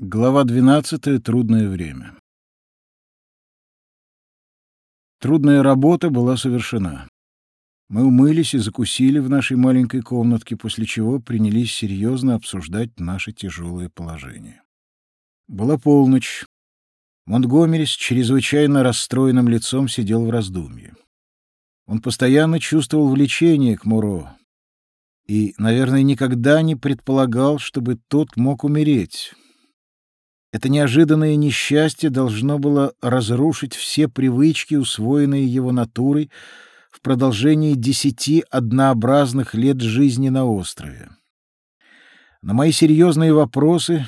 Глава 12. Трудное время. Трудная работа была совершена. Мы умылись и закусили в нашей маленькой комнатке, после чего принялись серьезно обсуждать наше тяжелое положение. Была полночь. Монтгомери с чрезвычайно расстроенным лицом сидел в раздумье. Он постоянно чувствовал влечение к Муро и, наверное, никогда не предполагал, чтобы тот мог умереть. Это неожиданное несчастье должно было разрушить все привычки, усвоенные его натурой в продолжении десяти однообразных лет жизни на острове. На мои серьезные вопросы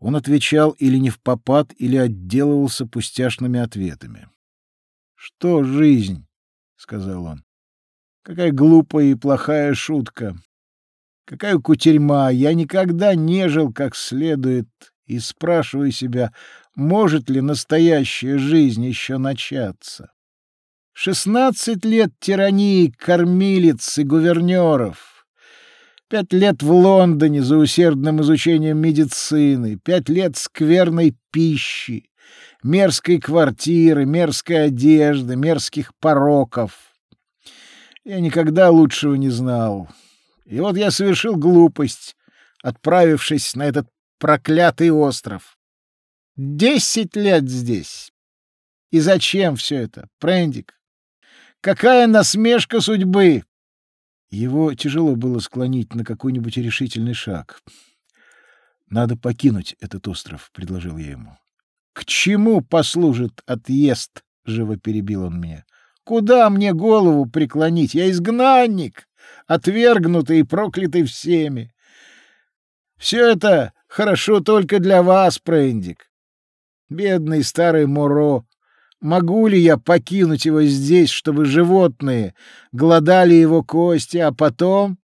он отвечал или не в попад, или отделывался пустяшными ответами. — Что жизнь? — сказал он. — Какая глупая и плохая шутка! Какая кутерьма! Я никогда не жил как следует и спрашиваю себя, может ли настоящая жизнь еще начаться. Шестнадцать лет тирании кормилиц и гувернеров, пять лет в Лондоне за усердным изучением медицины, пять лет скверной пищи, мерзкой квартиры, мерзкой одежды, мерзких пороков. Я никогда лучшего не знал. И вот я совершил глупость, отправившись на этот проклятый остров. Десять лет здесь. И зачем все это, Прендик? Какая насмешка судьбы! Его тяжело было склонить на какой-нибудь решительный шаг. «Надо покинуть этот остров», — предложил я ему. «К чему послужит отъезд?» — живо перебил он меня. «Куда мне голову преклонить? Я изгнанник, отвергнутый и проклятый всеми. Все это Хорошо только для вас, Прендик. Бедный старый Моро. Могу ли я покинуть его здесь, чтобы животные глодали его кости, а потом...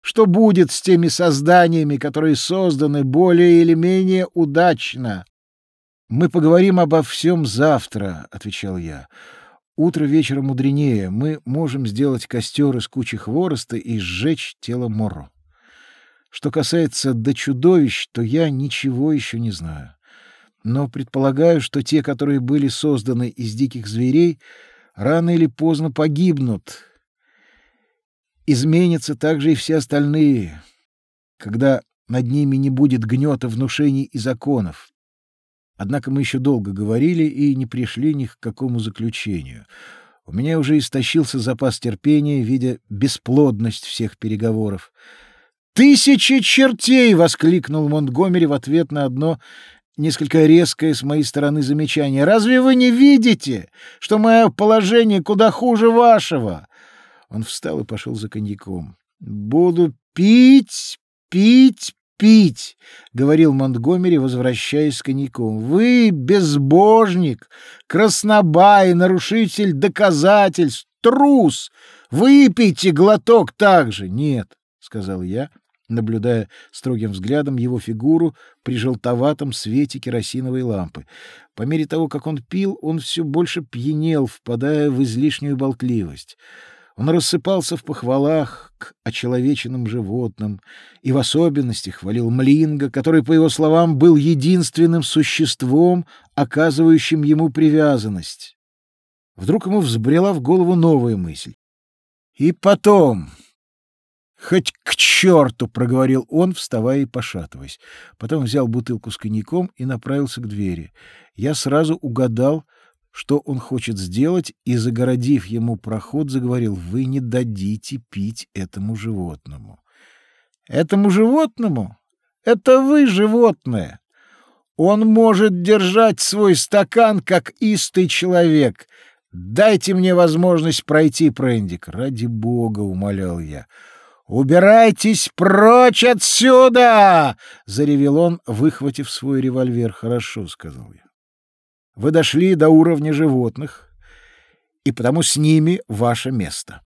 Что будет с теми созданиями, которые созданы более или менее удачно? — Мы поговорим обо всем завтра, — отвечал я. Утро вечера мудренее. Мы можем сделать костер из кучи хвороста и сжечь тело Моро. Что касается до чудовищ, то я ничего еще не знаю. Но предполагаю, что те, которые были созданы из диких зверей, рано или поздно погибнут. Изменятся также и все остальные, когда над ними не будет гнета внушений и законов. Однако мы еще долго говорили и не пришли ни к какому заключению. У меня уже истощился запас терпения, видя бесплодность всех переговоров. «Тысячи чертей!» — воскликнул Монтгомери в ответ на одно несколько резкое с моей стороны замечание. «Разве вы не видите, что мое положение куда хуже вашего?» Он встал и пошел за коньяком. «Буду пить, пить, пить», — говорил Монтгомери, возвращаясь с коньяком. «Вы безбожник, краснобай, нарушитель доказательств, трус! Выпейте глоток также!» «Нет», — сказал я, наблюдая строгим взглядом его фигуру при желтоватом свете керосиновой лампы. По мере того, как он пил, он все больше пьянел, впадая в излишнюю болтливость. Он рассыпался в похвалах к очеловеченным животным и в особенности хвалил Млинга, который, по его словам, был единственным существом, оказывающим ему привязанность. Вдруг ему взбрела в голову новая мысль. «И потом, «Хоть к черту!» — проговорил он, вставая и пошатываясь. Потом взял бутылку с коньяком и направился к двери. Я сразу угадал, что он хочет сделать, и, загородив ему проход, заговорил, «Вы не дадите пить этому животному». «Этому животному? Это вы, животное!» Он может держать свой стакан, как истый человек. Дайте мне возможность пройти, Прендик. Ради бога, умолял я. «Убирайтесь прочь отсюда!» — заревел он, выхватив свой револьвер. «Хорошо», — сказал я. «Вы дошли до уровня животных, и потому с ними ваше место».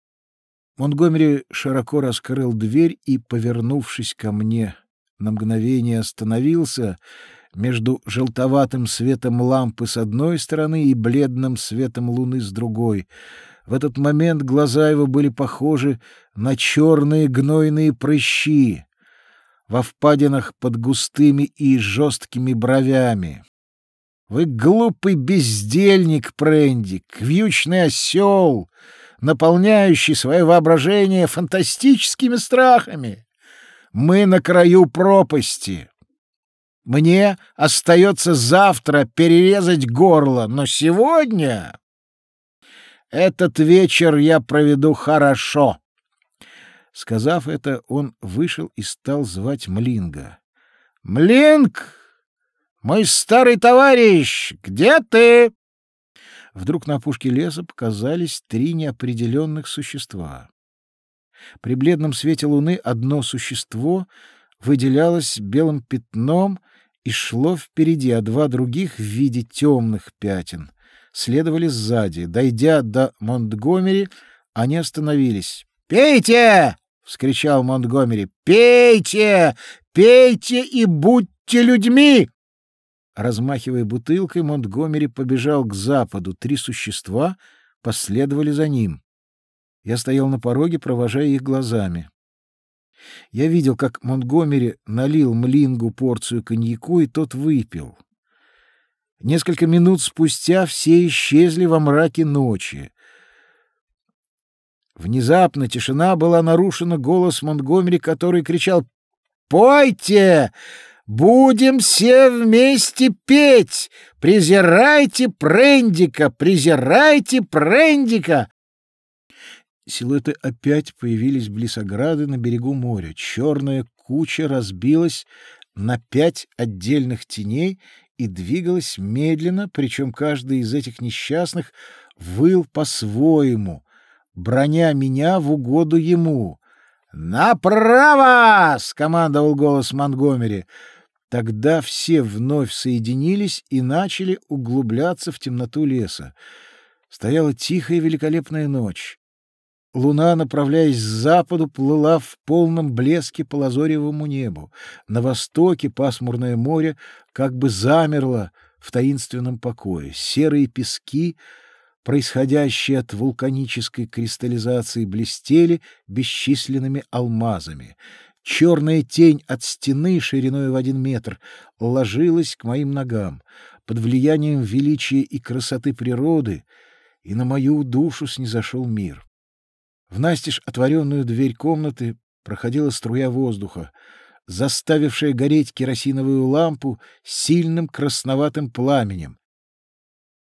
Монтгомери широко раскрыл дверь и, повернувшись ко мне, на мгновение остановился между желтоватым светом лампы с одной стороны и бледным светом луны с другой — в этот момент глаза его были похожи на черные гнойные прыщи. во впадинах под густыми и жесткими бровями. Вы глупый бездельник, Прендик, вьючный осел, наполняющий свое воображение фантастическими страхами. Мы на краю пропасти. Мне остается завтра перерезать горло, но сегодня... Этот вечер я проведу хорошо. Сказав это, он вышел и стал звать Млинга. «Млинг! Мой старый товарищ! Где ты?» Вдруг на опушке леса показались три неопределенных существа. При бледном свете луны одно существо выделялось белым пятном и шло впереди, а два других в виде темных пятен следовали сзади. Дойдя до Монтгомери, они остановились. «Пейте!» — вскричал Монтгомери. «Пейте! Пейте и будьте людьми!» Размахивая бутылкой, Монтгомери побежал к западу. Три существа последовали за ним. Я стоял на пороге, провожая их глазами. Я видел, как Монтгомери налил Млингу порцию коньяку, и тот выпил. Несколько минут спустя все исчезли во мраке ночи. Внезапно тишина была нарушена голос Монтгомери, который кричал «Пойте! Будем все вместе петь! Презирайте Прендика! Презирайте Прендика!» Силуэты опять появились близ ограды на берегу моря. Черная куча разбилась на пять отдельных теней и двигалась медленно, причем каждый из этих несчастных выл по-своему, броня меня в угоду ему. «Направо!» — скомандовал голос Монгомери. Тогда все вновь соединились и начали углубляться в темноту леса. Стояла тихая великолепная ночь. Луна, направляясь к западу, плыла в полном блеске по лазоревому небу. На востоке пасмурное море как бы замерло в таинственном покое. Серые пески — происходящие от вулканической кристаллизации, блестели бесчисленными алмазами. Черная тень от стены шириной в один метр ложилась к моим ногам. Под влиянием величия и красоты природы и на мою душу снизошел мир. В настежь отворенную дверь комнаты проходила струя воздуха, заставившая гореть керосиновую лампу сильным красноватым пламенем.